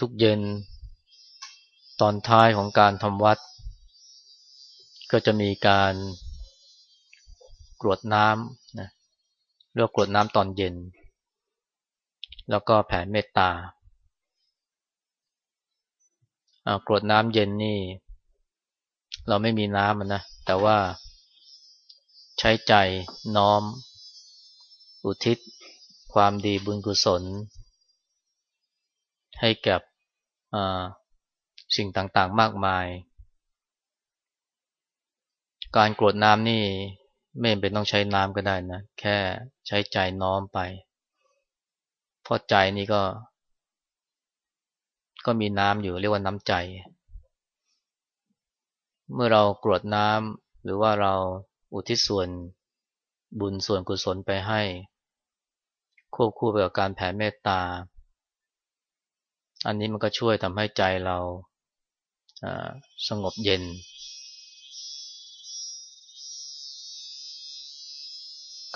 ทุกเย็น ตอนท้ายของการทำวัด ก็จะมีการกรวดน้ำนะเรียกกรวดน้ำตอนเย็น แล้วก็แผ่เมตตากรวดน้ำเย็นนี่ เราไม่มีน้ำนะแต่ว่าใช้ใจน้อม อุทิศ ความดีบุญกุศล ให้กับสิ่งต่างๆมากมาย การกรวดน้ำนี่ไม่เป็นต้องใช้น้ำก็ได้นะ แค่ใช้ใจน้อมไป เพราะใจนี่ก็ ก็มีน้ำอยู่เรียกว่าน้ำใจ เมื่อเรากรวดน้ำหรือว่าเราอุทิศส่วนบุญส่วนกุศลไปให้ ควบคู่ไปกับการแผ่เมตตา อันนี้มันก็ช่วยทำให้ใจเราสงบเย็น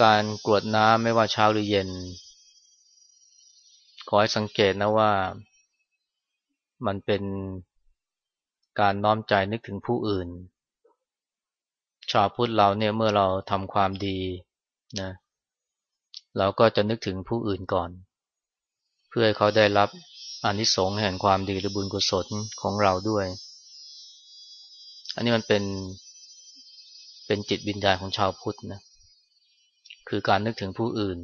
การกรวดน้ำไม่ว่าเช้าหรือเย็น ขอให้สังเกตนะว่ามันเป็นการน้อมใจนึกถึงผู้อื่น ชาวพุทธเราเนี่ยเมื่อเราทำความดีนะเราก็จะนึกถึงผู้อื่นก่อน เพื่อให้เขาได้รับ อานิสงส์แห่งความดีหรือบุญกุศลของเราด้วย อันนี้มันเป็นเป็นจิตวิญญาณของชาวพุทธนะคือการนึกถึงผู้อื่น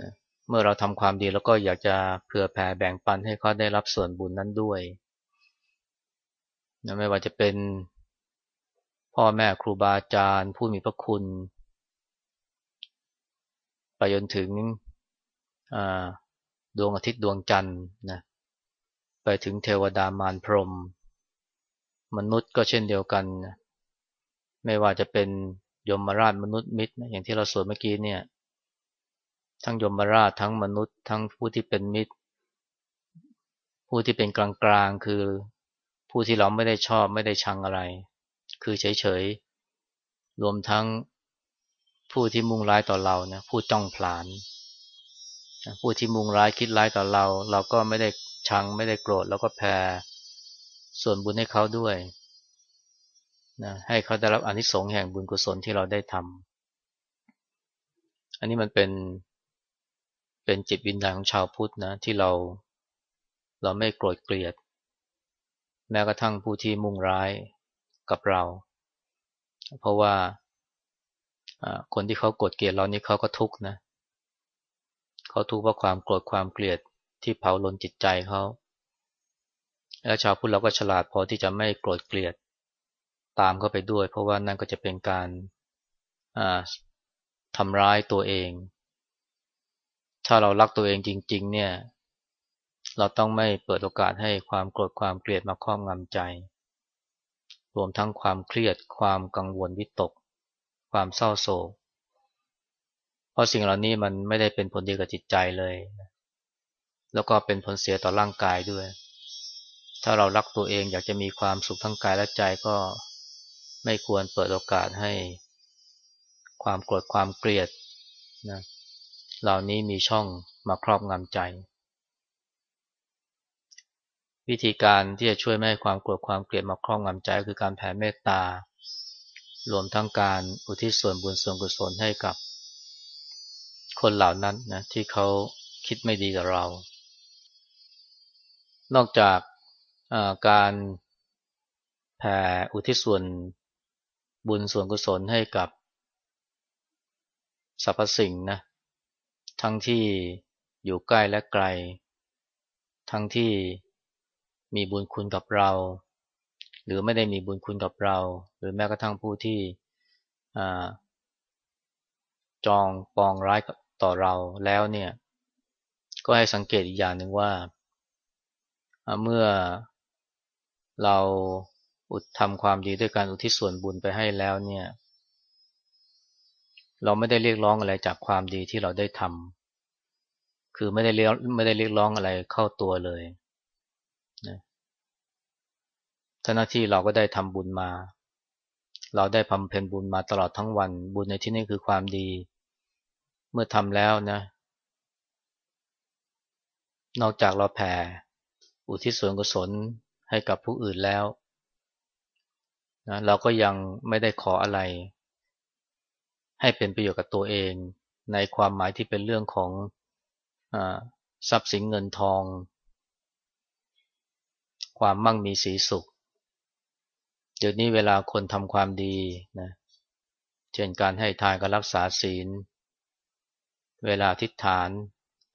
นะเมื่อเราทำความดีแล้วก็อยากจะเผื่อแผ่แบ่งปันให้เขาได้รับส่วนบุญนั้นด้วยนะไม่ว่าจะเป็นพ่อแม่ครูบาอาจารย์ ผู้มีพระคุณ ไปจนถึง ดวงอาทิตย์ดวงจันทร์นะไปถึงเทวดามารพรหมมนุษย์ก็เช่นเดียวกันไม่ว่าจะเป็นยมราชมนุษย์มิตรอย่างที่เราสวดเมื่อกี้เนี่ย ทั้งยมราชทั้งมนุษย์ ทั้งผู้ที่เป็นมิตร ผู้ที่เป็นกลางๆคือผู้ที่เราไม่ได้ชอบไม่ได้ชังอะไร คือเฉยๆรวมทั้งผู้ที่มุ่งร้ายต่อเรานะผู้จ้องผลาน ผู้ที่มุ่งร้ายคิดร้ายต่อเรา เราก็ไม่ได้ชังไม่ได้โกรธแล้วก็แผ่ส่วนบุญให้เขาด้วยนะให้เขาได้รับอนิสงส์แห่งบุญกุศลที่เราได้ทำอันนี้มันเป็นเป็นจิตวิญญาณของชาวพุทธนะที่เราเราไม่โกรธเกลียด แม้กระทั่งผู้ที่มุ่งร้ายกับเรา เพราะว่าคนที่เขาโกรธเกลียดเรานี่เขาก็ทุกข์นะเขาทุกข์เพราะความโกรธความเกลียดที่เผาลนจิตใจเขาแล้วชาวพุทธเราก็ฉลาดพอที่จะไม่โกรธเกลียดตามเข้าไปด้วย เพราะว่านั่นก็จะเป็นการทำร้ายตัวเอง ถ้าเรารักตัวเองจริง ๆ เนี่ย เราต้องไม่เปิดโอกาสให้ความโกรธความเกลียดมาครอบงำใจ รวมทั้งความเครียด ความกังวลวิตก ความเศร้าโศก เพราะสิ่งเหล่านี้มันไม่ได้เป็นผลดีกับจิตใจเลย แล้วก็เป็นผลเสียต่อร่างกายด้วย ถ้าเรารักตัวเองอยากจะมีความสุขทั้งกายและใจก็ไม่ควรเปิดโอกาสให้ ความโกรธความเกลียดนะเหล่านี้มีช่องมาครอบงำใจ วิธีการที่จะช่วยไม่ให้ความโกรธความเกลียดมาครอบงำใจ คือการแผ่เมตตารวมทั้งการอุทิศส่วนบุญส่วนกุศลให้กับ คนเหล่านั้นนะที่เขาคิดไม่ดีกับเรา นอกจากการแผ่อุทิศส่วนบุญส่วนกุศลให้กับสรรพสิ่งนะ ทั้งที่อยู่ใกล้และไกล ทั้งที่มีบุญคุณกับเรา หรือไม่ได้มีบุญคุณกับเรา หรือแม้กระทั่งผู้ที่จองปองร้ายกับ ต่อเราแล้วเนี่ย ก็ให้สังเกตอีกอย่างหนึ่งว่า เมื่อเราอุดทำความดีด้วยการอุทิศส่วนบุญไปให้แล้วเนี่ย เราไม่ได้เรียกร้องอะไรจากความดีที่เราได้ทำคือไม่ได้เรียกไม่ได้เรียกร้องอะไรเข้าตัวเลยนะหน้าที่เราก็ได้ทำบุญมา เราได้พำเพ็ญบุญมาตลอดทั้งวัน บุญในที่นี้คือความดี เมื่อทำแล้วนะ นอกจากเราแผ่ อุทิศส่วนกุศลให้กับผู้อื่นแล้วนะเราก็ยังไม่ได้ขออะไร ให้เป็นประโยชน์กับตัวเอง ในความหมายที่เป็นเรื่องของอทรัพย์สินเงินทอง ความมั่งมีสีสุข เดี๋ยวนี้เวลาคนทำความดีนะเช่นการให้ทานการรักษาศีล เวลาอธิษฐาน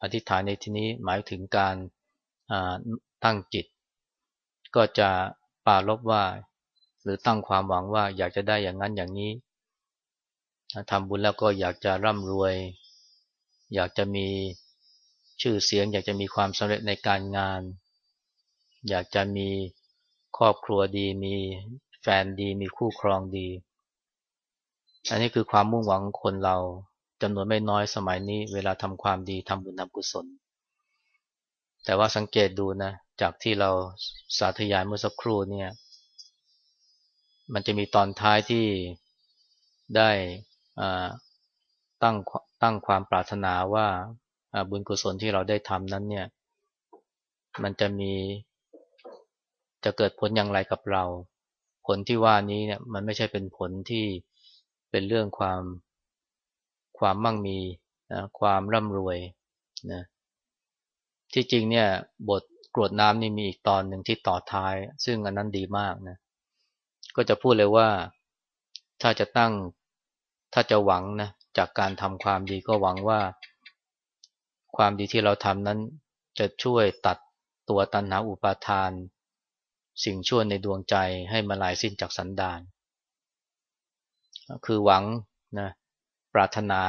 อธิษฐานในที่นี้หมายถึงการตั้งจิต ก็จะปาลบว่า หรือตั้งความหวังว่าอยากจะได้อย่างนั้นอย่างนี้ทำบุญแล้วก็อยากจะร่ำรวย อยากจะมีชื่อเสียง อยากจะมีความสำเร็จในการงาน อยากจะมีครอบครัวดี มีแฟนดี มีคู่ครองดี อันนี้คือความมุ่งหวังของคนเรา จำนวนไม่น้อยสมัยนี้ เวลาทำความดีทำบุญทำกุศล แต่ว่าสังเกตดูนะ จากที่เราสาธยายเมื่อสักครู่เนี่ย มันจะมีตอนท้ายที่ได้ตั้งตั้งความปรารถนาว่าบุญกุศลที่เราได้ทำนั้นเนี่ย มันจะมีจะเกิดผลอย่างไรกับเรา ผลที่ว่านี้เนี่ยมันไม่ใช่เป็นผลที่เป็นเรื่องความ ความมั่งมีนะความร่ำรวยนะที่จริงเนี่ยบทกรวดน้ำนี่มีอีกตอนหนึ่งที่ต่อท้าย ซึ่งอันนั้นดีมากนะก็จะพูดเลยว่าถ้าจะตั้งถ้าจะหวังนะจากการทำความดีก็หวังว่า ความดีที่เราทำนั้นจะช่วยตัดตัวตันหาอุปาทาน สิ่งชั่วในดวงใจให้มาลายสิ้นจากสันดานคือหวังนะ รารถนา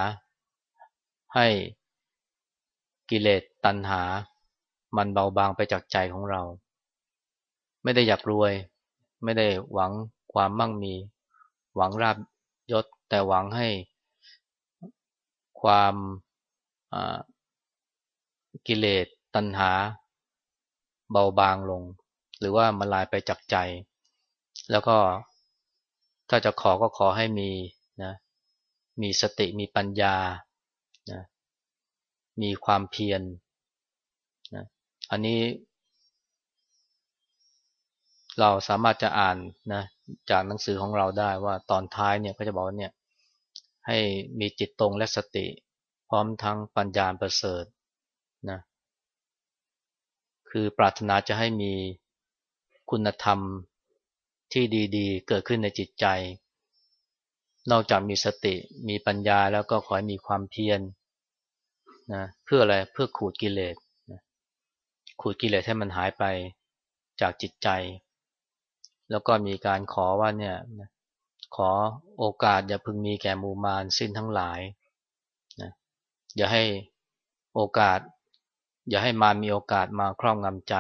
ให้กิเลสตัณหา มันเบาบางไปจากใจของเรา ไม่ได้อยากรวย ไม่ได้หวังความมั่งมี หวังราบยศ แต่หวังให้ความกิเลสตัณหา เบาบางลง หรือว่ามันลายไปจากใจ แล้วก็ถ้าจะขอก็ขอให้มีนะ มีสติมีปัญญานะมีความเพียรนะอันนี้เราสามารถจะอ่านนะจากหนังสือของเราได้ว่าตอนท้ายเนี่ยก็จะบอกว่าเนี่ยให้มีจิตตรงและสติ พร้อมทั้งปัญญาประเสริฐนะคือปรารถนาจะให้มีคุณธรรมที่ดีๆ เกิดขึ้นในจิตใจ นอกจากมีสติมีปัญญาแล้วก็ขอให้มีความเพียรนะเพื่ออะไรเพื่อขูดกิเลสนะขูดกิเลสให้มันหายไปจากจิตใจ แล้วก็มีการขอว่าเนี่ยขอโอกาสอย่าพึงมีแก่มูมานสิ้นทั้งหลายนะอย่าให้โอกาส อย่าให้มารมีโอกาสมาครอบงำใจ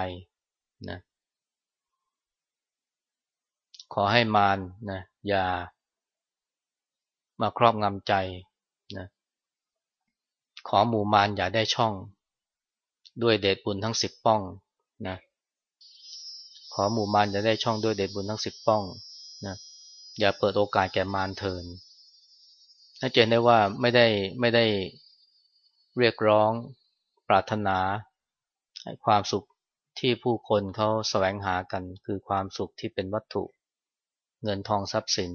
นะขอให้มารนะอย่า มาครอบงำใจนะขอหมู่มารอย่าได้ช่อง ด้วยเดชบุญทั้งสิบป้องนะขอหมู่มารอย่าได้ช่องด้วยเดชบุญทั้งสิบป้องนะอย่าเปิดโอกาสแก่มารเถินถ้าเจนได้ว่าไม่ได้ไม่ได้เรียกร้องปรารถนาความสุขที่ผู้คนเขาแสวงหากันคือความสุขที่เป็นวัตถุ เงินทองทรัพย์สิน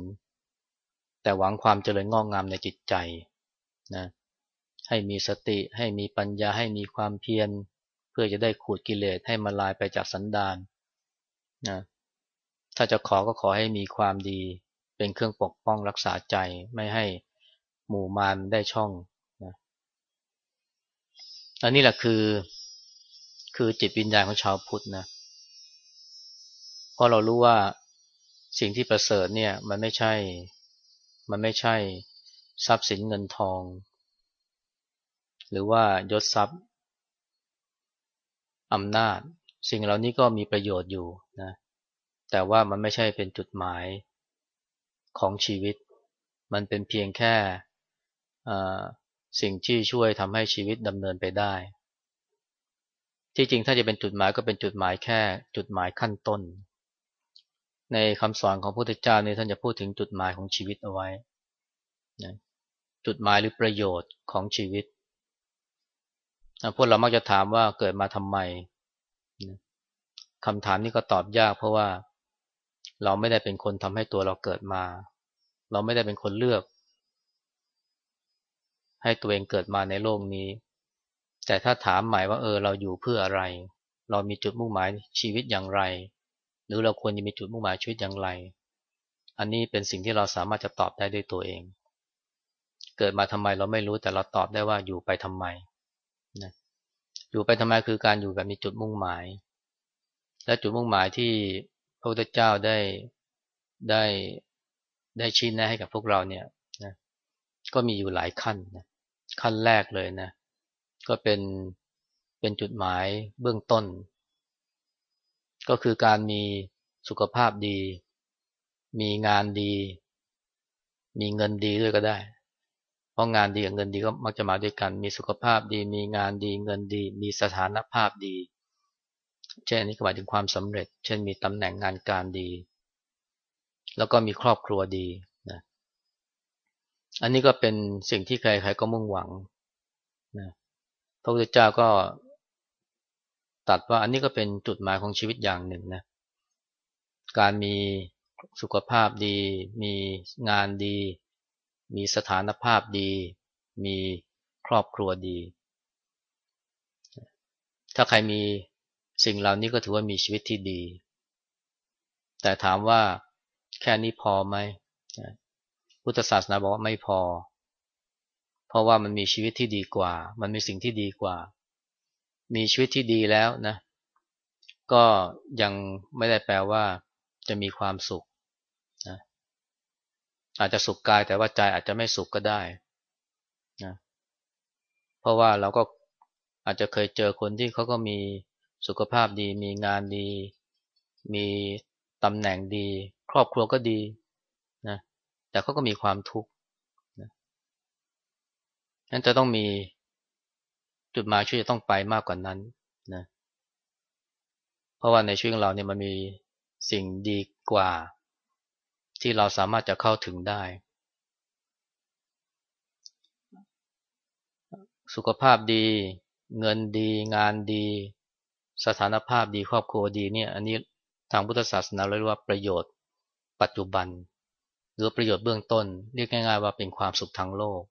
แต่หวังความเจริญงอกงามในจิตใจนะให้มีสติให้มีปัญญาให้มีความเพียร เพื่อจะได้ขูดกิเลสให้มาลายไปจากสันดานนะถ้าจะขอก็ขอให้มีความดี เป็นเครื่องปกป้องรักษาใจไม่ให้หมู่มารได้ช่องนะอันนี้แหละคือ คือจิตวิญญาณของชาวพุทธนะเพราะเรารู้ว่าสิ่งที่ประเสริฐเนี่ยมันไม่ใช่ มันไม่ใช่ทรัพย์สินเงินทอง หรือว่ายศทรัพย์อำนาจ สิ่งเหล่านี้ก็มีประโยชน์อยู่นะแต่ว่ามันไม่ใช่เป็นจุดหมายของชีวิต มันเป็นเพียงแค่สิ่งที่ช่วยทำให้ชีวิตดำเนินไปได้ ที่จริงถ้าจะเป็นจุดหมายก็เป็นจุดหมายแค่จุดหมายขั้นต้น ในคำสอนของพระพุทธเจ้าเนี่ยท่านจะพูดถึงจุดหมายของชีวิตเอาไว้นะจุดหมายหรือประโยชน์ของชีวิตพวกเรามักจะถามว่าเกิดมาทำไมคำถามนี้ก็ตอบยาก เพราะว่าเราไม่ได้เป็นคนทำให้ตัวเราเกิดมา เราไม่ได้เป็นคนเลือก ให้ตัวเองเกิดมาในโลกนี้ แต่ถ้าถามหมายว่าเออเราอยู่เพื่ออะไร เรามีจุดมุ่งหมายชีวิตอย่างไร หรือเราควรจะมีจุดมุ่งหมายชีวิตอย่างไร อันนี้เป็นสิ่งที่เราสามารถจะตอบได้ด้วยตัวเอง เกิดมาทำไมเราไม่รู้แต่เราตอบได้ว่าอยู่ไปทำไมนะอยู่ไปทำไมคือการอยู่แบบมีจุดมุ่งหมาย และจุดมุ่งหมายที่พระพุทธเจ้าได้ได้ได้ชี้แนะให้กับพวกเราเนี่ยนะก็มีอยู่หลายขั้นนะขั้นแรกเลยนะ ก็เป็นเป็นจุดหมายเบื้องต้น ก็คือการมีสุขภาพดี มีงานดี มีเงินดีด้วยก็ได้ เพราะงานดีกับเงินดีก็มักจะมาด้วยกัน มีสุขภาพดี มีงานดี เงินดี มีสถานภาพดี เช่นนี้ก็หมายถึงความสำเร็จ เช่นมีตำแหน่งงานการดี แล้วก็มีครอบครัวดีนะอันนี้ก็เป็นสิ่งที่ใครๆก็มุ่งหวังนะพระพุทธเจ้าก็ ตัดว่าอันนี้ก็เป็นจุดหมายของชีวิตอย่างหนึ่งนะการมีสุขภาพดี มีงานดี มีสถานภาพดี มีครอบครัวดี ถ้าใครมีสิ่งเหล่านี้ก็ถือว่ามีชีวิตที่ดี แต่ถามว่าแค่นี้พอไหมพุทธศาสนาบอกว่าไม่พอ เพราะว่ามันมีชีวิตที่ดีกว่า มันมีสิ่งที่ดีกว่า มีชีวิตที่ดีแล้วนะ ก็ยังไม่ได้แปลว่าจะมีความสุขนะอาจจะสุขกายแต่ว่าใจอาจจะไม่สุขก็ได้นะเพราะว่าเราก็อาจจะเคยเจอคนที่เขาก็มีสุขภาพดี มีงานดี มีตำแหน่งดี ครอบครัวก็ดีนะแต่เขาก็มีความทุกข์นะนั้นจะต้องมี จุดหมายชีวิตจะต้องไปมากกว่านั้นนะเพราะว่าในชีวิตของเราเนี่ยมันมีสิ่งดีกว่า ที่เราสามารถจะเข้าถึงได้ สุขภาพดี เงินดี งานดี สถานภาพดีครอบครัวดีเนี่ย อันนี้ทางพุทธศาสนาเรียกว่าประโยชน์ ปัจจุบัน หรือประโยชน์เบื้องต้น เรียกง่ายๆว่าเป็นความสุขทางโลก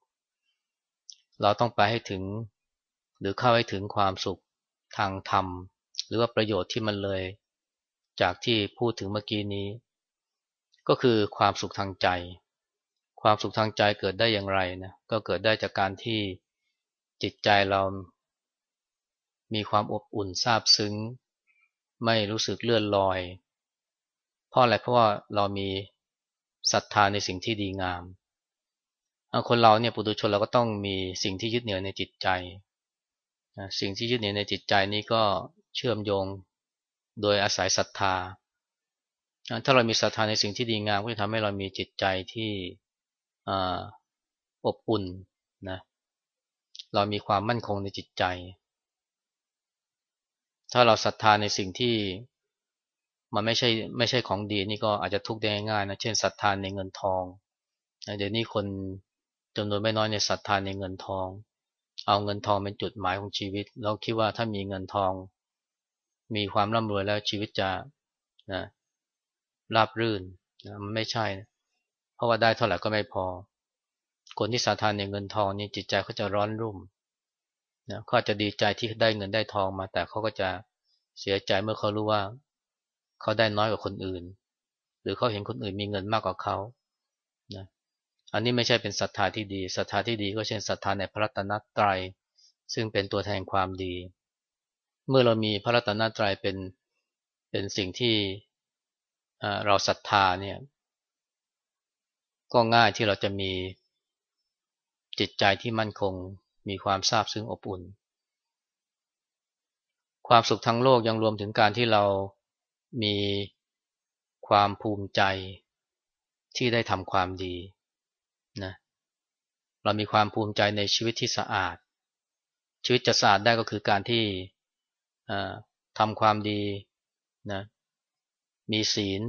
เราต้องไปให้ถึง หรือเข้าให้ถึงความสุขทางธรรม หรือว่าประโยชน์ที่มันเลย จากที่พูดถึงเมื่อกี้นี้ ก็คือความสุขทางใจ ความสุขทางใจเกิดได้อย่างไรนะก็เกิดได้จากการที่จิตใจเรา มีความอบอุ่นซาบซึ้ง ไม่รู้สึกเลื่อนลอย เพราะอะไรเพราะว่าเรามีศรัทธาในสิ่งที่ดีงามคนเราเนี่ยปุถุชนเราก็ต้องมีสิ่งที่ยึดเหนี่ยวในจิตใจ สิ่งที่ยึดเหนี่ยวในจิตใจนี้ก็เชื่อมโยงโดยอาศัยศรัทธา ถ้าเรามีศรัทธาในสิ่งที่ดีงามก็จะทำให้เรามีจิตใจที่อบอุ่นนะ เรามีความมั่นคงในจิตใจ ถ้าเราศรัทธาในสิ่งที่มันไม่ใช่ไม่ใช่ของดีนี่ก็อาจจะทุกข์ได้ง่ายนะ เช่นศรัทธาในเงินทอง เดี๋ยวนี้คนจำนวนไม่น้อยในศรัทธาในเงินทอง เอาเงินทองเป็นจุดหมายของชีวิต เราคิดว่าถ้ามีเงินทอง มีความร่ำรวยแล้วชีวิตจะนะราบรื่นนะมันไม่ใช่นะเพราะว่าได้เท่าไหร่ก็ไม่พอ คนที่ศรัทธาในเงินทองนี่จิตใจเขาจะร้อนรุ่มนะเขาจะดีใจที่ได้เงินได้ทองมา แต่เขาก็จะเสียใจเมื่อเขารู้ว่า เขาได้น้อยกว่าคนอื่น หรือเขาเห็นคนอื่นมีเงินมากกว่าเขา อันนี้ไม่ใช่เป็นศรัทธาที่ดีศรัทธาที่ดีก็เช่นศรัทธาในพระรัตนตรัย ซึ่งเป็นตัวแทนความดี เมื่อเรามีพระรัตนตรัยเป็นเป็นสิ่งที่เราศรัทธาเนี่ยก็ง่ายที่เราจะมีจิตใจที่มั่นคงมีความซาบซึ้งอบอุ่น ความสุขทั้งโลกยังรวมถึงการที่เรามีความภูมิใจที่ได้ทำความดี เรามีความภูมิใจในชีวิตที่สะอาด ชีวิตจะสะอาดได้ก็คือการที่ทำความดีนะมีศีล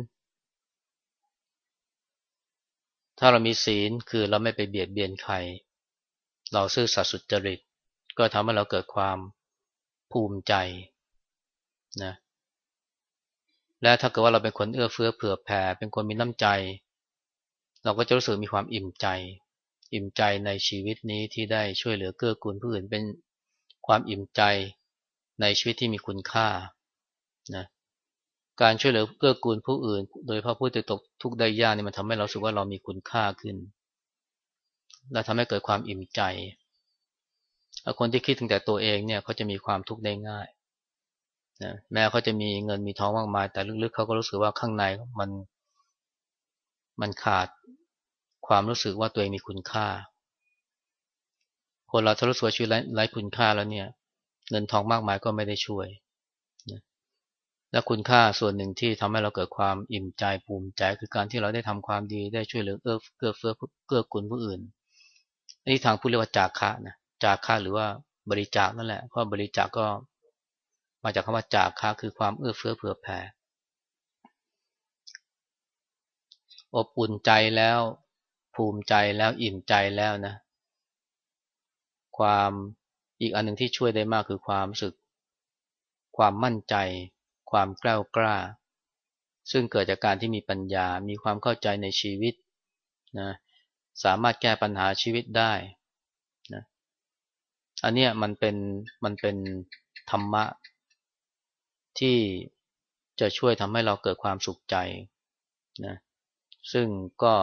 ถ้าเรามีศีลคือเราไม่ไปเบียดเบียนใคร เราซื่อสัตย์สุจริต ก็ทำให้เราเกิดความภูมิใจนะและถ้าเกิดว่าเราเป็นคนเอื้อเฟื้อเผื่อแผ่ เป็นคนมีน้ำใจ เราก็จะรู้สึกมีความอิ่มใจ อิ่มใจในชีวิตนี้ที่ได้ช่วยเหลือเกื้อกูลผู้อื่นเป็นความอิ่มใจในชีวิตที่มีคุณค่านะการช่วยเหลือเกื้อกูลผู้อื่น โดยพระผู้ที่ตกทุกข์ได้ยากนี่มันทำให้เราสึกว่าเรามีคุณค่าขึ้น และทำให้เกิดความอิ่มใจ คนที่คิดถึงแต่ตัวเองเนี่ยเขาจะมีความทุกข์ได้ง่ายนะแม้เขาจะมีเงินมีทองมากมาย แต่ลึกๆเขาก็รู้สึกว่าข้างในมันมันขาด ความรู้สึกว่าตัวเองมีคุณค่า คนเราถ้ารู้สึกว่าชีวิตไร้คุณค่าแล้วเนี่ย เงินทองมากมายก็ไม่ได้ช่วยและคุณค่าส่วนหนึ่งที่ทำให้เราเกิดความอิ่มใจภูมิใจคือการที่เราได้ทำความดีได้ช่วยเหลือเอื้อเกื้อเฟื้อเกื้อกูลผู้อื่นอันี่ทางผู้เรียกว่าจาคะนะจาคะหรือว่าบริจาคนั่นแหละเพราะบริจาคก็มาจากคำว่าจาคะคือความเอื้อเฟื้อเผื่อแผ่อบอุ่นใจแล้ว ภูมิใจแล้วอิ่มใจแล้วนะ ความอีกอันหนึ่งที่ช่วยได้มากคือความรู้สึก ความมั่นใจ ความกล้ากล้า ซึ่งเกิดจากการที่มีปัญญา มีความเข้าใจในชีวิตนะสามารถแก้ปัญหาชีวิตได้นะอันนี้มันเป็นมันเป็นธรรมะ ที่จะช่วยทำให้เราเกิดความสุขใจนะ ซึ่งก็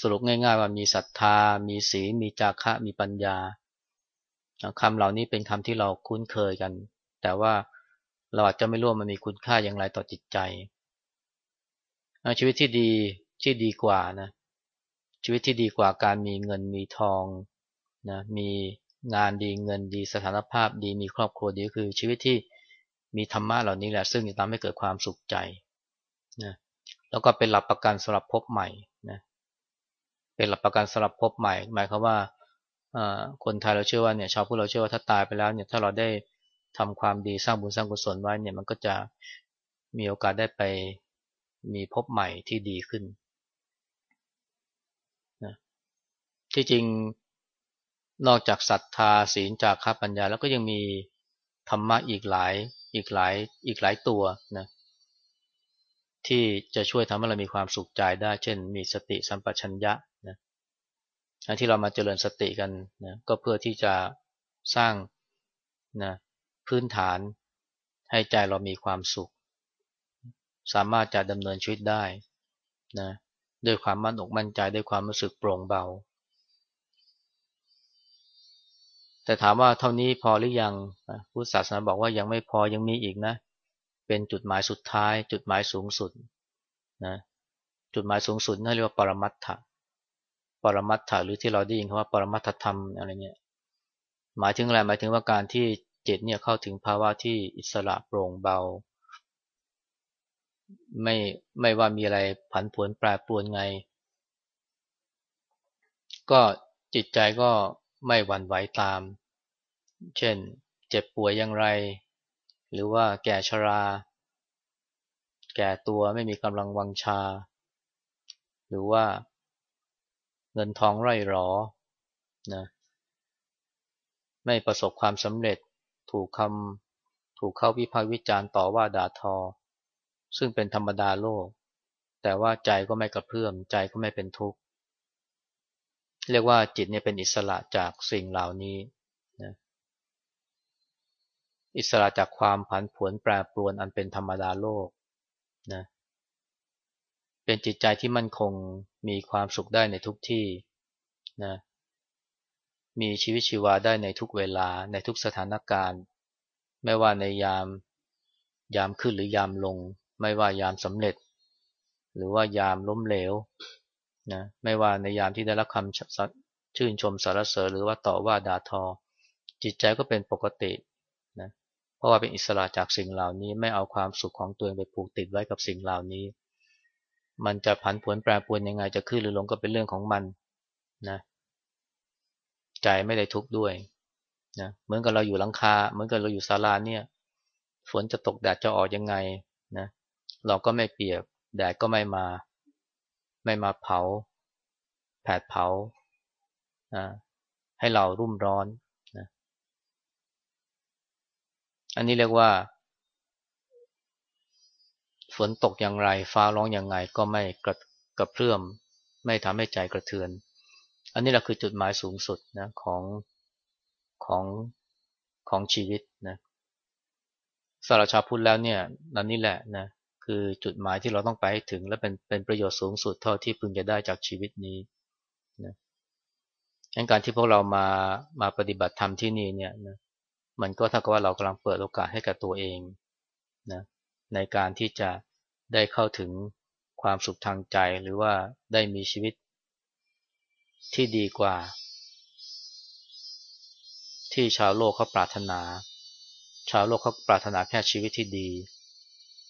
สรุปง่าย ๆ ว่ามีศรัทธา มีศีลมีจาคะมีปัญญาคำเหล่านี้เป็นคำที่เราคุ้นเคยกัน แต่ว่าเราอาจจะไม่รู้มันมีคุณค่าอย่างไรต่อจิตใจ ชีวิตที่ดีที่ดีกว่านะชีวิตที่ดีกว่าการมีเงินมีทองนะมีงานดีเงินดีสถานภาพดีมีครอบครัวดีคือชีวิตที่มีธรรมะเหล่านี้แหละ ซึ่งจะทำให้เกิดความสุขใจนะ แล้วก็เป็นหลักประกันสำหรับพบใหม่นะเป็นหลักประกันสำหรับพบใหม่ หมายความว่าคนไทยเราเชื่อว่าเนี่ยชาวพุทธเราเชื่อว่าถ้าตายไปแล้วเนี่ยถ้าเราได้ทำความดีสร้างบุญสร้างกุศลไว้เนี่ยมันก็จะมีโอกาสได้ไปมีพบใหม่ที่ดีขึ้นนะที่จริงนอกจากศรัทธาศีลจากข้าปัญญา แล้วก็ยังมีธรรมะอีกหลายอีกหลายอีกหลายตัวนะ ที่จะช่วยทำให้เรามีความสุขใจได้ เช่น มีสติสัมปชัญญะนะที่เรามาเจริญสติกันนะก็เพื่อที่จะสร้างนะพื้นฐานให้ใจเรามีความสุข สามารถจะดำเนินชีวิตได้นะด้วยความมั่นอกมั่นใจด้วยความรู้สึกโปร่งเบา แต่ถามว่าเท่านี้พอหรือยังพุทธศาสนาบอกว่ายังไม่พอยังมีอีกนะเเป็นจุดหมายสุดท้าย จุดหมายสูงสุดนะจุดหมายสูงสุดนั่นเรียกว่าปรมัตถะปรมัตถะหรือที่เราได้ยินคำว่าปรมัตถธรรมอะไรเงี้ยหมายถึงอะไรหมายถึงว่าการที่จิตเนี่ยเข้าถึงภาวะที่อิสระโปร่งเบา ไม่ไม่ว่ามีอะไรผันผวนแปรปรวนไง ก็จิตใจก็ไม่หวั่นไหวตาม เช่น เจ็บป่วยอย่างไร หรือว่าแก่ชรา แก่ตัวไม่มีกำลังวังชา หรือว่าเงินทองไร่หรอนะไม่ประสบความสำเร็จถูกคำถูกเข้าวิพากษ์วิจารณ์ต่อว่าด่าทอ ซึ่งเป็นธรรมดาโลก แต่ว่าใจก็ไม่กระเพื่อมใจก็ไม่เป็นทุกข์เรียกว่าจิตเนี่ยเป็นอิสระจากสิ่งเหล่านี้ อิสระจากความผันผวนแปรปรวนอันเป็นธรรมดาโลกนะเป็นจิตใจที่มั่นคงมีความสุขได้ในทุกที่นะมีชีวิตชีวาได้ในทุกเวลาในทุกสถานการณ์ ไม่ว่าในยามยามขึ้นหรือยามลง ไม่ว่ายามสำเร็จ หรือว่ายามล้มเหลวนะไม่ว่าในยามที่ได้รับคำชื่นชมสรรเสริญหรือว่าต่อว่าด่าทอ จิตใจก็เป็นปกติ เพราะว่าเป็นอิสระจากสิ่งเหล่านี้ไม่เอาความสุขของตัวเองไปผูกติดไว้กับสิ่งเหล่านี้ มันจะผันผวนแปรปรวนยังไงจะขึ้นหรือลงก็เป็นเรื่องของมันนะใจไม่ได้ทุกข์ด้วยนะเหมือนกับเราอยู่หลังคา เหมือนกับเราอยู่ศาลาเนี่ย ฝนจะตกแดดจะออกยังไงนะเราก็ไม่เปียกแดดก็ไม่มา ไม่มาเผา แผดเผานะให้เรารุ่มร้อนนะ อันนี้เรียกว่า ฝนตกอย่างไรฟ้าร้องอย่างไงก็ไม่กระกระเพื่อม ไม่ทำให้ใจกระเทือน อันนี้แหละคือจุดหมายสูงสุดนะของของของชีวิตนะสารชาพุทธแล้วเนี่ยนั่นนี่แหละนะคือจุดหมายที่เราต้องไปให้ถึง และเป็นเป็นประโยชน์สูงสุดเท่าที่พึงจะได้จากชีวิตนี้นะการที่พวกเรามามาปฏิบัติธรรมที่นี่เนี่ยนะ มันก็เท่ากับว่าเรากำลังเปิดโอกาสให้กับตัวเองนะในการที่จะได้เข้าถึงความสุขทางใจหรือว่าได้มีชีวิตที่ดีกว่า ที่ชาวโลกเขาปรารถนา ชาวโลกเขาปรารถนาแค่ชีวิตที่ดี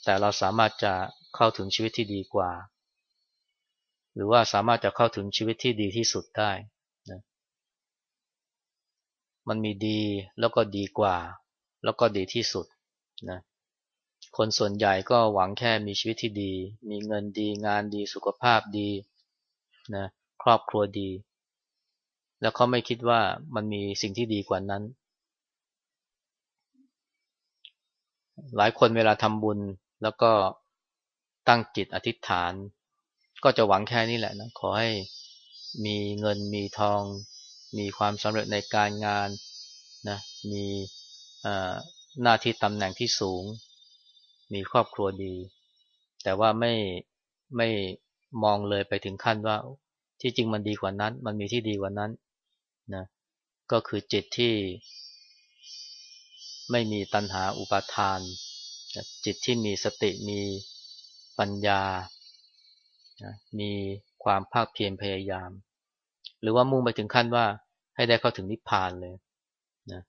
แต่เราสามารถจะเข้าถึงชีวิตที่ดีกว่า หรือว่าสามารถจะเข้าถึงชีวิตที่ดีที่สุดได้ มันมีดีแล้วก็ดีกว่า แล้วก็ดีที่สุดนะคนส่วนใหญ่ก็หวังแค่มีชีวิตที่ดี มีเงินดีงานดีสุขภาพดีนะครอบครัวดี แล้วเขาไม่คิดว่ามันมีสิ่งที่ดีกว่านั้น หลายคนเวลาทำบุญแล้วก็ตั้งจิตอธิษฐาน ก็จะหวังแค่นี้แหละนะขอให้มีเงินมีทอง มีความสำเร็จในการงานนะมีหน้าที่ตำแหน่งที่สูง มีครอบครัวดี แต่ว่าไม่ไม่มองเลยไปถึงขั้นว่าที่จริงมันดีกว่านั้น มันมีที่ดีกว่านั้นนะก็คือจิตที่ ไม่มีตัณหาอุปาทาน จิตที่มีสติมีปัญญา มีความภาคเพียรพยายาม หรือว่ามุ่งไปถึงขั้นว่าให้ได้เข้าถึงนิพพานเลยนะ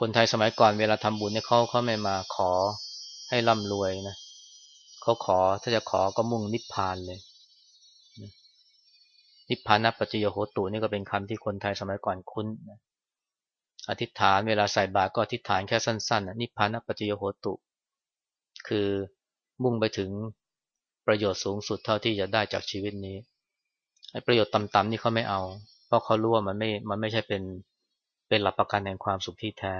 คนไทยสมัยก่อนเวลาทำบุญเนี่ยเขาเขาไม่มาขอให้ร่ำรวยนะเขาขอถ้าจะขอก็มุ่งนิพพานเลยนิพพานัปัจจโยโหตุนี่ก็เป็นคำที่คนไทยสมัยก่อนคุ้นนะอธิษฐานเวลาใส่บาตรก็อธิษฐานแค่สั้นๆนิพพานัปัจจโยโหตุ คือมุ่งไปถึงประโยชน์สูงสุดเท่าที่จะได้จากชีวิตนี้ ไอ้ประโยชน์ต่ำๆนี่เขาไม่เอา เพราะเขารู้ว่ามันไม่ มันไม่ใช่เป็น เป็นหลักประกันแห่งความสุขที่แท้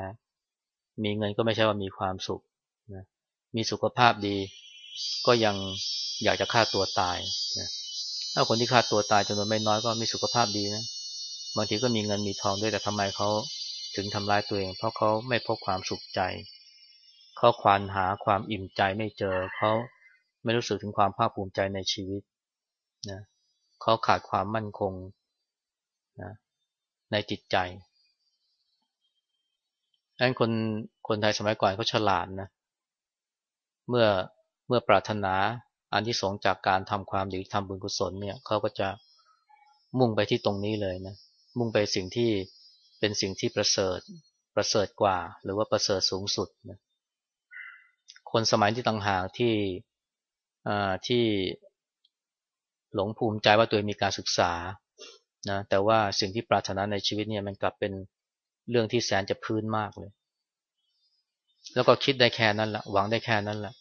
มีเงินก็ไม่ใช่ว่ามีความสุขนะมีสุขภาพดี ก็ยังอยากจะฆ่าตัวตายนะถ้าคนที่ฆ่าตัวตายจำนวนไม่น้อยก็มีสุขภาพดีนะ บางทีก็มีเงินมีทองด้วยแต่ทำไมเขาถึงทำร้ายตัวเอง เพราะเขาไม่พบความสุขใจ เขาควานหาความอิ่มใจไม่เจอ เขาไม่รู้สึกถึงความภาคภูมิใจในชีวิตนะ เขาขาดความมั่นคงนะในจิตใจดังนั้นคนคนไทยสมัยก่อนเขาฉลาดนะ เมื่อเมื่อปรารถนาอันที่สงจากการทำความดีทำบุญกุศลเนี่ยเขาก็จะมุ่งไปที่ตรงนี้เลยนะ มุ่งไปสิ่งที่เป็นสิ่งที่ประเสริฐประเสริฐกว่า หรือว่าประเสริฐสูงสุดนะคนสมัยที่ต่างหากที่ที่ หลงภูมิใจว่าตัวเองมีการศึกษานะแต่ว่าสิ่งที่ปรารถนาในชีวิตเนี่ยมันกลับเป็นเรื่องที่แสนจะพื้นมากเลย แล้วก็คิดได้แค่นั้นละหวังได้แค่นั้นละ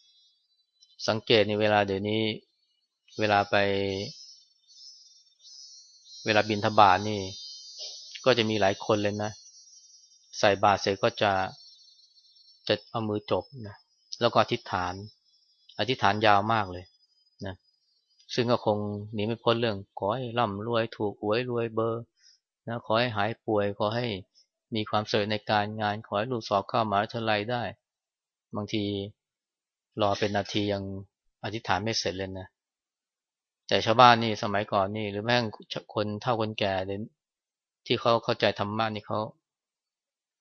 สังเกตในเวลาเดี๋ยวนี้ เวลาไป เวลาบินทบาทนี่ ก็จะมีหลายคนเลยนะ ใส่บาตรเสร็จก็จะจะเอามือจบนะแล้วก็อธิษฐาน อธิษฐานยาวมากเลย ซึ่งก็คงหนีไม่พ้นเรื่องขอให้ร่ำรวยถูกหวยรวยเบอร์นะขอให้หายป่วยขอให้มีความสำเร็จในการงานขอให้ลูกสอบเข้ามหาวิทยาลัยได้ บางทีรอเป็นนาทียังอธิษฐานไม่เสร็จเลยนะแต่ชาวบ้านนี่สมัยก่อนนี่ หรือแม่งคนเท่าคนแก่เที่เขาเข้าใจธรรมะนี่เขา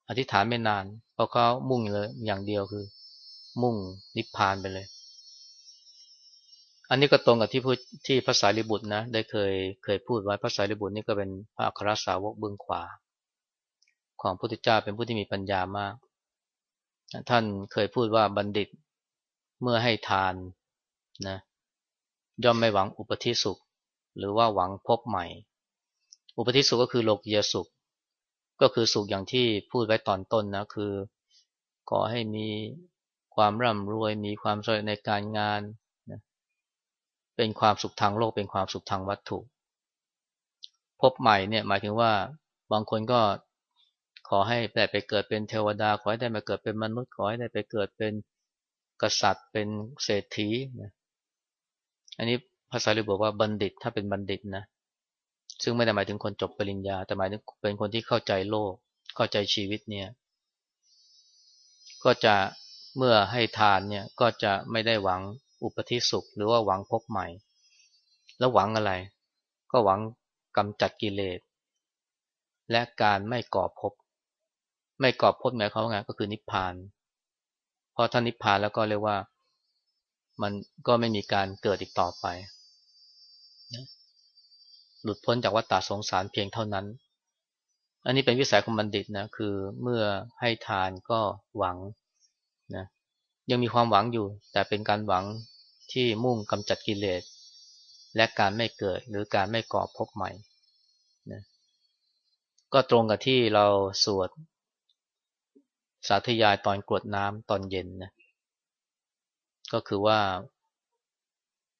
อธิษฐานไม่นานเพราะเขามุ่งเลยอย่างเดียวคือ มุ่งนิพพานไปเลย อันนี้ก็ตรงกับที่พูดที่ภาษาลิบุตรนะ ได้เคยเคยพูดไว้ภาษาลิบุตรนี่ก็เป็นพระอัครสาวกเบื้องขวา ของพระพุทธเจ้าเป็นผู้ที่มีปัญญามาก ท่านเคยพูดว่าบัณฑิตเมื่อให้ทานนะย่อมไม่หวังอุปธิสุข หรือว่าหวังพบใหม่ อุปธิสุขก็คือโลกียสุข ก็คือสุขอย่างที่พูดไว้ตอนต้นนะคือขอให้มีความร่ำรวยมีความสำเร็จในการงาน เป็นความสุขทางโลก เป็นความสุขทางวัตถุ พบใหม่เนี่ยหมายถึงว่าบางคนก็ขอให้ได้ไปเกิดเป็นเทวดา ขอให้ได้มาเกิดเป็นมนุษย์ ขอให้ได้ไปเกิดเป็นกษัตริย์ เป็นเศรษฐีนะอันนี้ภาษาลิบอกว่าบัณฑิตถ้าเป็นบัณฑิตนะ ซึ่งไม่ได้หมายถึงคนจบปริญญา แต่หมายถึงเป็นคนที่เข้าใจโลก เข้าใจชีวิตเนี่ย ก็จะเมื่อให้ทานเนี่ยก็จะไม่ได้หวัง อุปธิสุข หรือว่าหวังพบใหม่ แล้วหวังอะไร ก็หวังกำจัดกิเลสและการไม่ก่อภพไม่ก่อภพหมายความว่าไงก็คือนิพพานพอท่านนิพพานแล้วก็เรียกว่ามันก็ไม่มีการเกิดอีกต่อไป หลุดพ้นจากวัฏฏะสงสารเพียงเท่านั้น อันนี้เป็นวิสัยของบัณฑิตนะคือเมื่อให้ทานก็หวัง ยังมีความหวังอยู่ แต่เป็นการหวังที่มุ่งกำจัดกิเลส และการไม่เกิดหรือการไม่ก่อพบใหม่นะก็ตรงกับที่เราสวด สาธยายตอนกรวดน้ำตอนเย็นนะก็คือว่า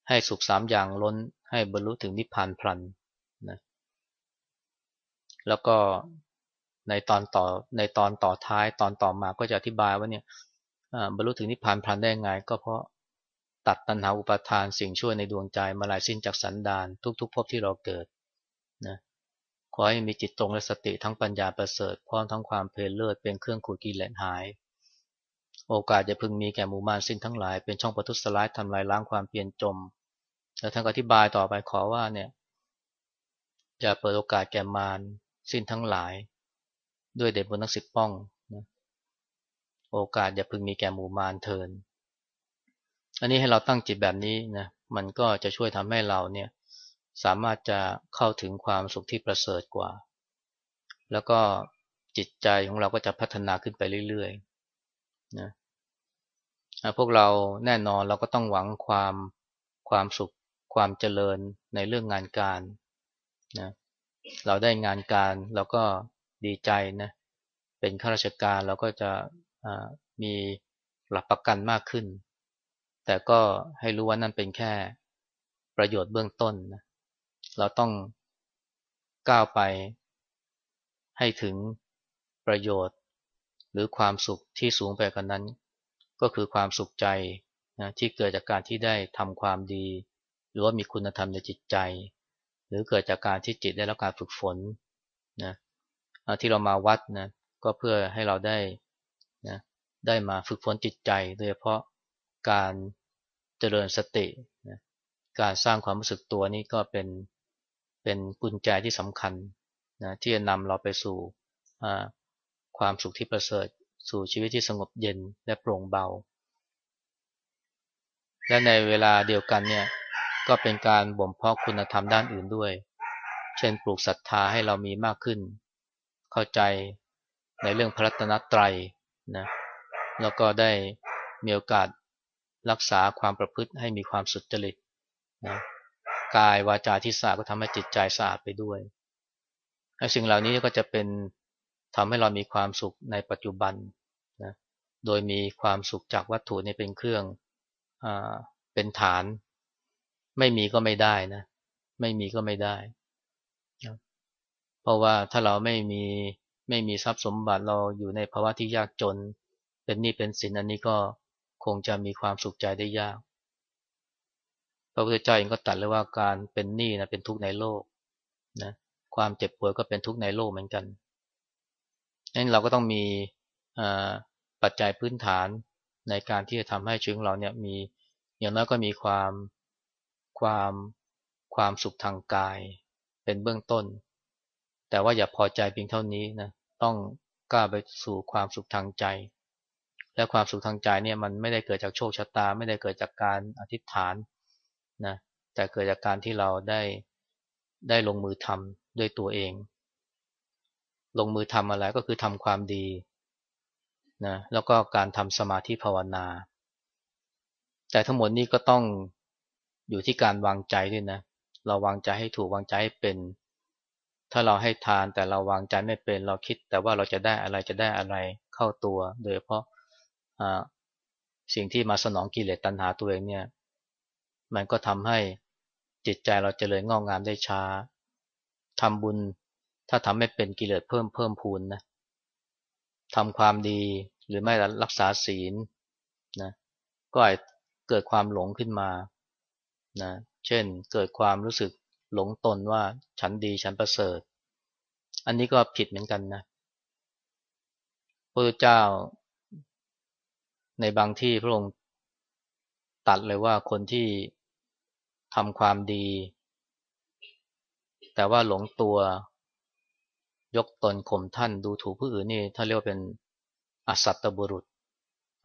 ให้สุขสามอย่างล้นให้บรรลุถึงนิพพานพลันนะแล้วก็ในตอนต่อในตอนต่อท้ายตอนต่อมาก็จะอธิบายว่าเนี่ย บรรลุถึงนิพพานพลันได้ไงก็เพราะตัดตัณหาอุปาทานสิ่งช่วยในดวงใจมาลายสิ้นจากสันดานทุกๆภพที่เราเกิดนะขอให้มีจิตตรงและสติทั้งปัญญาประเสริฐพร้อมทั้งความเพลิดเลิศเป็นเครื่องขูดกิเลสหาย โอกาสจะพึงมีแก่หมู่มารสิ้นทั้งหลายเป็นช่องประทุษร้ายทำลายล้างความเปลี่ยนจมแล้วท่านอธิบายต่อไปขอว่าเนี่ยจะเปิดโอกาสแก่มารสิ้นทั้งหลาย ด้วยเดชบุญนักสิบป้อง โอกาสอย่าพึงมีแก่หมู่มารเทิน อันนี้ให้เราตั้งจิตแบบนี้นะ มันก็จะช่วยทำให้เราเนี่ยสามารถจะเข้าถึงความสุขที่ประเสริฐกว่า แล้วก็จิตใจของเราก็จะพัฒนาขึ้นไปเรื่อยๆนะพวกเราแน่นอนเราก็ต้องหวังความความสุขความเจริญในเรื่องงานการนะเราได้งานการเราก็ดีใจนะเป็นข้าราชการเราก็จะ มีหลักประกันมากขึ้น แต่ก็ให้รู้ว่านั่นเป็นแค่ประโยชน์เบื้องต้นนะเราต้องก้าวไปให้ถึงประโยชน์ หรือความสุขที่สูงไปกว่านั้น ก็คือความสุขใจนะที่เกิดจากการที่ได้ทำความดี หรือว่ามีคุณธรรมในจิตใจ หรือเกิดจากการที่จิตได้รับการฝึกฝนนะที่เรามาวัดนะก็เพื่อให้เราได้ ได้มาฝึกฝนจิตใจ โดยเฉพาะการเจริญสตินะการสร้างความรู้สึกตัวนี้ก็เป็นเป็นกุญแจที่สำคัญนะที่จะนำเราไปสู่ความสุขที่ประเสริฐ สู่ชีวิตที่สงบเย็นและโปร่งเบา และในเวลาเดียวกันเนี่ยก็เป็นการบ่มเพาะคุณธรรมด้านอื่นด้วย เช่นปลูกศรัทธาให้เรามีมากขึ้น เข้าใจในเรื่องพระรัตนตรัยนะ แล้วก็ได้มีโอกาสรักษาความประพฤติให้มีความสุจริตนะกายวาจาที่สะอาดก็ทำให้จิตใจสะอาดไปด้วยสิ่งเหล่านี้ก็จะเป็นทำให้เรามีความสุขในปัจจุบันนะโดยมีความสุขจากวัตถุนี่เป็นเครื่องอเป็นฐาน ไม่มีก็ไม่ได้นะ ไม่มีก็ไม่ได้เพราะว่าถ้าเราไม่มีไม่มีทรัพย์สมบัติเราอยู่ในภาวะที่ยากจน เป็นหนี้เป็นสินอันนี้ก็คงจะมีความสุขใจได้ยาก พระพุทธเจ้าเองก็ตัดเลยว่าการเป็นหนี้นะเป็นทุกข์ในโลกนะความเจ็บป่วยก็เป็นทุกข์ในโลกเหมือนกันนั้นเราก็ต้องมีปัจจัยพื้นฐานในการที่จะทำให้ชีวิตเราเนี่ยมีอย่างน้อยก็มีความความความสุขทางกายเป็นเบื้องต้น แต่ว่าอย่าพอใจเพียงเท่านี้นะต้องกล้าไปสู่ความสุขทางใจ และความสุขทางใจเนี่ยมันไม่ได้เกิดจากโชคชะตา ไม่ได้เกิดจากการอธิษฐานนะแต่เกิดจากการที่เราได้ได้ลงมือทำด้วยตัวเอง ลงมือทำอะไรก็คือทำความดีนะแล้วก็การทำสมาธิภาวนา แต่ทั้งหมดนี้ก็ต้องอยู่ที่การวางใจด้วยนะ เราวางใจให้ถูกวางใจให้เป็น ถ้าเราให้ทานแต่เราวางใจไม่เป็น เราคิดแต่ว่าเราจะได้อะไรจะได้อะไรเข้าตัว โดยเฉพาะ สิ่งที่มาสนองกิเลสตัณหาตัวเองเนี่ย มันก็ทำให้จิตใจเราจเจริญงอกงามได้ช้าทำบุญถ้าทำไม่เป็นกิเลสเพิ่มเพิ่มพูนนะทำความดีหรือไม่รักษาศีลนะก็อาจเกิดความหลงขึ้นมานะเช่นเกิดความรู้สึกหลงตนว่าฉันดีฉันประเสริฐ อันนี้ก็ผิดเหมือนกันนะพระเจ้า ในบางที่พระองค์ตัดเลยว่าคนที่ทำความดี แต่ว่าหลงตัวยกตนข่มท่านดูถูกผู้อื่นนี่ถ้าเรียกว่าเป็นอสัตตบุรุษ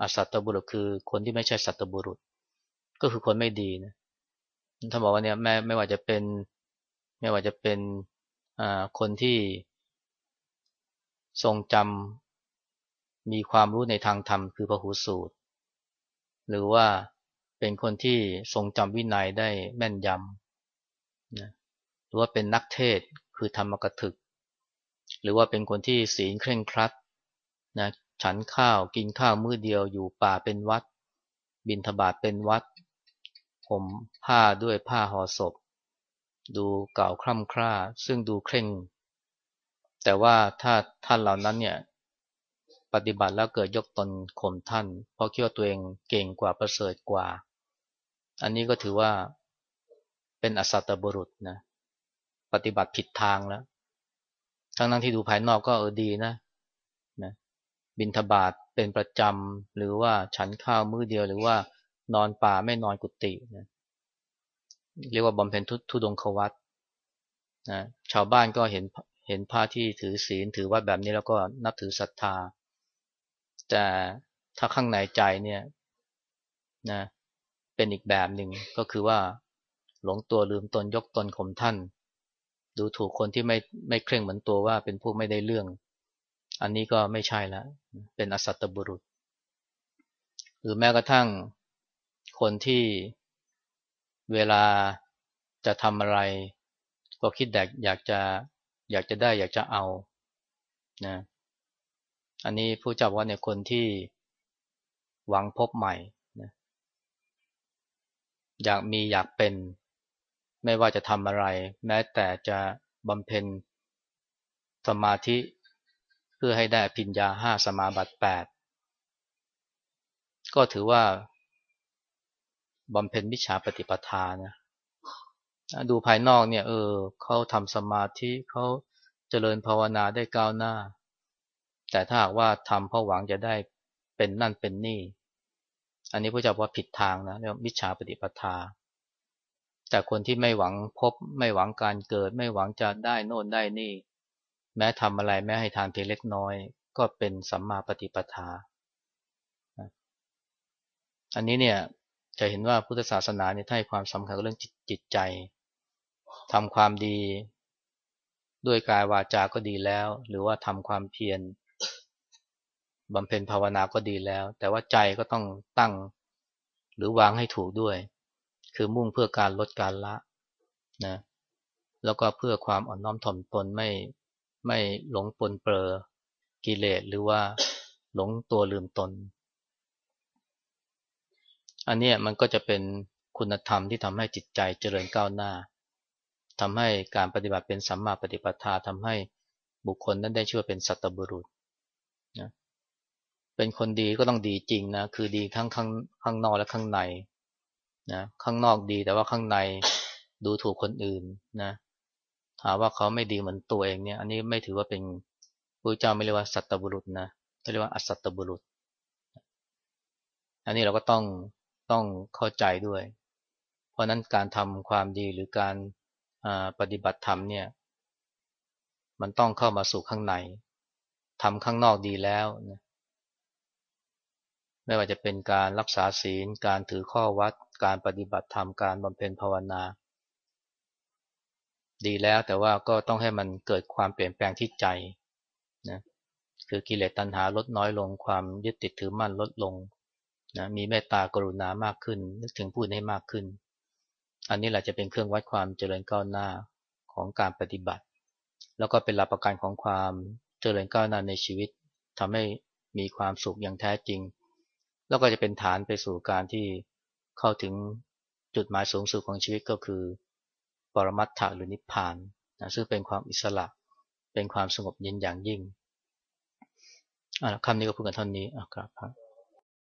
อสัตตบุรุษคือคนที่ไม่ใช่สัตตบุรุษ ก็คือคนไม่ดีนะถ้านบอกว่าเนี่ยแม่ไม่ว่าจะเป็นไม่ว่าจะเป็นคนที่ทรงจำ มีความรู้ในทางธรรมคือพระหูสูตร หรือว่าเป็นคนที่ทรงจำวินัยได้แม่นยำนะหรือว่าเป็นนักเทศคือธรรมกถึก หรือว่าเป็นคนที่ศีลเคร่งครัดนะฉันข้าวกินข้าวมื้อเดียวอยู่ป่าเป็นวัด บินทบาทเป็นวัดผมผ้าด้วยผ้าห่อศพ ดูเก่าคร่ำคร่าซึ่งดูเคร่ง แต่ว่าถ้าท่านเหล่านั้นเนี่ย ปฏิบัติแล้วเกิดยกตนข่มท่าน เพราะคิดว่าตัวเองเก่งกว่าประเสริฐกว่า อันนี้ก็ถือว่าเป็นอสัตตบุรุษนะปฏิบัติผิดทางแล้วทั้งนั้นที่ดูภายนอกก็เออดีนะนะบินทบาทเป็นประจำหรือว่าฉันข้าวมื้อเดียวหรือว่านอนป่าไม่นอนกุฏินะเรียกว่าบำเพ็ญทุดงควัตนะชาวบ้านก็เห็นเห็นพระที่ถือศีลถือวัดแบบนี้แล้วก็นับถือศรัทธา แต่ถ้าข้างในใจเนี่ยนะเป็นอีกแบบหนึ่งก็คือว่าหลงตัวลืมตนยกตนข่มท่าน ดูถูกคนที่ไม่ไม่เคร่งเหมือนตัวว่าเป็นผู้ไม่ได้เรื่อง อันนี้ก็ไม่ใช่แล้วเป็นอสัตตบุรุษ หรือแม้กระทั่งคนที่เวลาจะทำอะไร ก็คิดแดกอยากจะอยากจะได้อยากจะเอานะ อันนี้ผู้จับว่าเนี่ยคนที่หวังพบใหม่นะอยากมีอยากเป็น ไม่ว่าจะทำอะไร แม้แต่จะบำเพ็ญสมาธิเพื่อให้ได้ปิญญาห้าสมาบัติแปดก็ถือว่าบำเพ็ญวิชาปฏิปทานะดูภายนอกเนี่ยเออเขาทำสมาธิเขาเจริญภาวนาได้ก้าวหน้า แต่ถ้าหากว่าทำเพราะหวังจะได้เป็นนั่นเป็นนี่ อันนี้พระเจ้าว่าผิดทางนะเรียกวิชาปฏิปทา แต่คนที่ไม่หวังพบไม่หวังการเกิด ไม่หวังจะได้โน่นได้นี่ แม้ทำอะไรแม้ให้ทานเพียงเล็กน้อย ก็เป็นสัมมาปฏิปทา อันนี้เนี่ยจะเห็นว่าพุทธศาสนาเนี่ยให้ความสำคัญกับเรื่องจิตใจทำความดี ด้วยกายวาจาก็ดีแล้ว หรือว่าทำความเพียร บำเพ็ญภาวนาก็ดีแล้ว แต่ว่าใจก็ต้องตั้งหรือวางให้ถูกด้วย คือมุ่งเพื่อการลดการละนะแล้วก็เพื่อความอ่อนน้อมถ่อมตนไม่ไม่หลงปนเปลอกิเลสหรือว่าหลงตัวลืมตน อันนี้มันก็จะเป็นคุณธรรมที่ทำให้จิตใจเจริญก้าวหน้าทำให้การปฏิบัติเป็นสัมมาปฏิปทาทำให้บุคคลนั้นได้ชื่อเป็นสัตบุรุษ เป็นคนดีก็ต้องดีจริงนะคือดีทั้งข้างข้างนอกและข้างในนะข้างนอกดีแต่ว่าข้างในดูถูกคนอื่นนะถามว่าเขาไม่ดีเหมือนตัวเองเนี่ย อันนี้ไม่ถือว่าเป็นพระเจ้าไม่เรียกว่าสัตบุรุษนะเรียกว่าอสัตบุรุษ อันนี้เราก็ต้องต้องเข้าใจด้วย เพราะนั้นการทำความดีหรือการปฏิบัติธรรมเนี่ย มันต้องเข้ามาสู่ข้างในทำข้างนอกดีแล้วนะ ไม่ว่าจะเป็นการรักษาศีล การถือข้อวัด การปฏิบัติธรรม การบำเพ็ญภาวนา ดีแล้วแต่ว่าก็ต้องให้มันเกิดความเปลี่ยนแปลงที่ใจนะคือกิเลสตัณหาลดน้อยลง ความยึดติดถือมั่นลดลงนะมีเมตตากรุณามากขึ้น นึกถึงผู้ให้มากขึ้น อันนี้แหละจะเป็นเครื่องวัดความเจริญก้าวหน้าของการปฏิบัติ แล้วก็เป็นหลักประกันของความเจริญก้าวหน้าในชีวิตทำให้มีความสุขอย่างแท้จริง แล้วก็จะเป็นฐานไปสู่การที่เข้าถึงจุดหมายสูงสุดของชีวิตก็คือ ปรมัตถะหรือนิพพานนะซึ่งเป็นความอิสระ เป็นความสงบเย็นอย่างยิ่งคำนี้ก็พูดกันเท่านี้ครับ